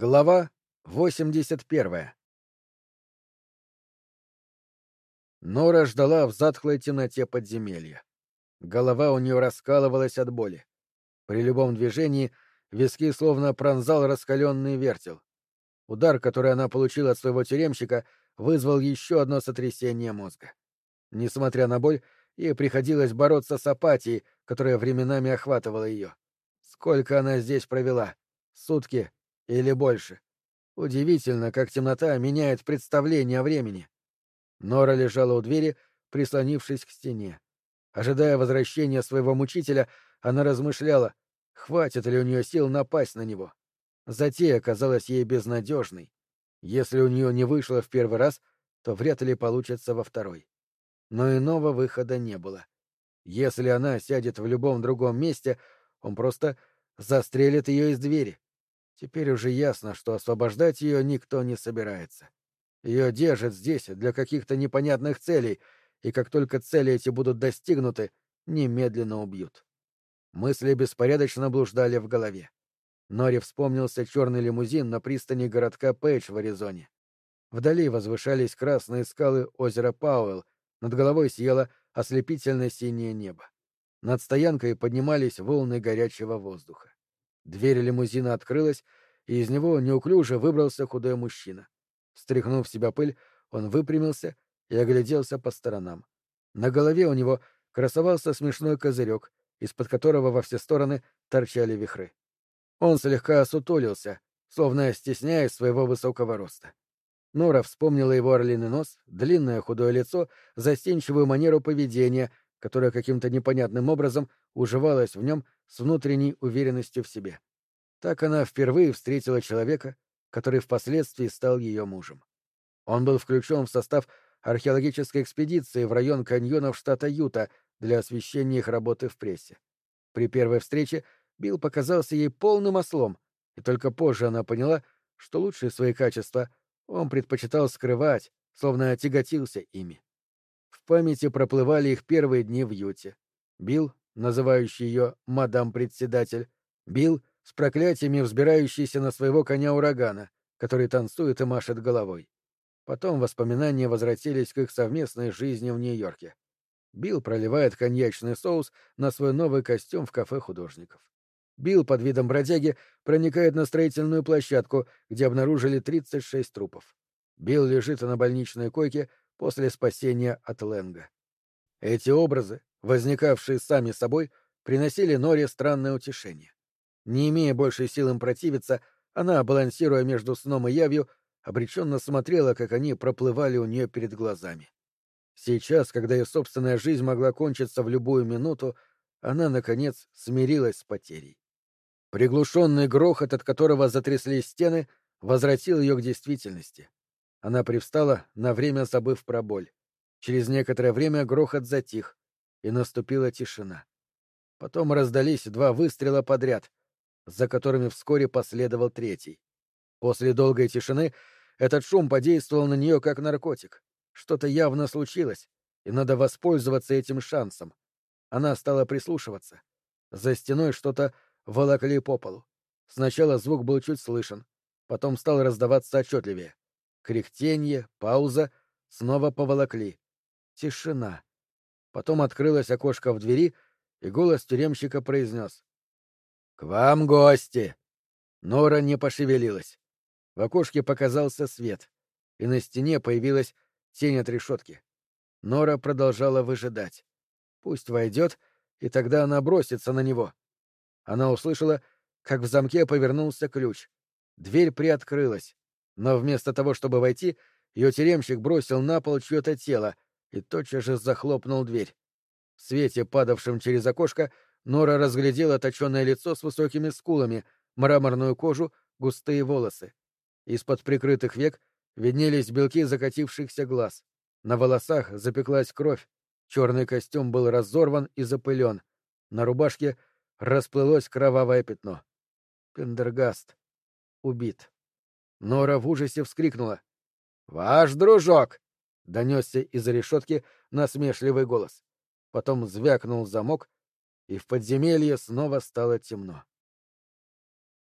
Глава 81 Нора ждала в затхлой темноте подземелья. Голова у нее раскалывалась от боли. При любом движении виски словно пронзал раскаленный вертел. Удар, который она получила от своего тюремщика, вызвал еще одно сотрясение мозга. Несмотря на боль, ей приходилось бороться с апатией, которая временами охватывала ее. Сколько она здесь провела? Сутки или больше. Удивительно, как темнота меняет представление о времени. Нора лежала у двери, прислонившись к стене. Ожидая возвращения своего мучителя, она размышляла, хватит ли у нее сил напасть на него. Затея казалась ей безнадежной. Если у нее не вышло в первый раз, то вряд ли получится во второй. Но иного выхода не было. Если она сядет в любом другом месте, он просто застрелит ее из двери. Теперь уже ясно, что освобождать ее никто не собирается. Ее держат здесь для каких-то непонятных целей, и как только цели эти будут достигнуты, немедленно убьют. Мысли беспорядочно блуждали в голове. Нори вспомнился черный лимузин на пристани городка Пейдж в Аризоне. Вдали возвышались красные скалы озера Пауэлл, над головой сияло ослепительно синее небо. Над стоянкой поднимались волны горячего воздуха. Дверь лимузина открылась, и из него неуклюже выбрался худой мужчина. Стряхнув себя пыль, он выпрямился и огляделся по сторонам. На голове у него красовался смешной козырек, из-под которого во все стороны торчали вихры. Он слегка осутулился, словно стесняясь своего высокого роста. Нора вспомнила его орлиный нос, длинное худое лицо, застенчивую манеру поведения, которая каким-то непонятным образом уживалась в нем с внутренней уверенностью в себе. Так она впервые встретила человека, который впоследствии стал ее мужем. Он был включен в состав археологической экспедиции в район каньонов штата Юта для освещения их работы в прессе. При первой встрече Билл показался ей полным ослом, и только позже она поняла, что лучшие свои качества он предпочитал скрывать, словно тяготился ими. Памяти проплывали их первые дни в Юте. Билл, называющий ее «мадам-председатель», Билл с проклятиями взбирающийся на своего коня урагана, который танцует и машет головой. Потом воспоминания возвратились к их совместной жизни в Нью-Йорке. Билл проливает коньячный соус на свой новый костюм в кафе художников. Билл под видом бродяги проникает на строительную площадку, где обнаружили 36 трупов. Билл лежит на больничной койке после спасения от Ленга. Эти образы, возникавшие сами собой, приносили Норе странное утешение. Не имея больше сил им противиться, она, балансируя между сном и явью, обреченно смотрела, как они проплывали у нее перед глазами. Сейчас, когда ее собственная жизнь могла кончиться в любую минуту, она, наконец, смирилась с потерей. Приглушенный грохот, от которого затряслись стены, возвратил ее к действительности. Она привстала, на время забыв про боль. Через некоторое время грохот затих, и наступила тишина. Потом раздались два выстрела подряд, за которыми вскоре последовал третий. После долгой тишины этот шум подействовал на нее как наркотик. Что-то явно случилось, и надо воспользоваться этим шансом. Она стала прислушиваться. За стеной что-то волокли по полу. Сначала звук был чуть слышен, потом стал раздаваться отчетливее. Кряхтенье, пауза, снова поволокли. Тишина. Потом открылось окошко в двери, и голос тюремщика произнес. «К вам гости!» Нора не пошевелилась. В окошке показался свет, и на стене появилась тень от решетки. Нора продолжала выжидать. Пусть войдет, и тогда она бросится на него. Она услышала, как в замке повернулся ключ. Дверь приоткрылась, но вместо того, чтобы войти, ее тюремщик бросил на пол чье-то тело и тотчас же захлопнул дверь. В свете, падавшем через окошко, Нора разглядела точеное лицо с высокими скулами, мраморную кожу, густые волосы. Из-под прикрытых век виднелись белки закатившихся глаз. На волосах запеклась кровь. Черный костюм был разорван и запылен. На рубашке расплылось кровавое пятно. Пендергаст убит. Нора в ужасе вскрикнула. «Ваш дружок!» — донесся из-за решетки насмешливый голос. Потом звякнул замок, и в подземелье снова стало темно.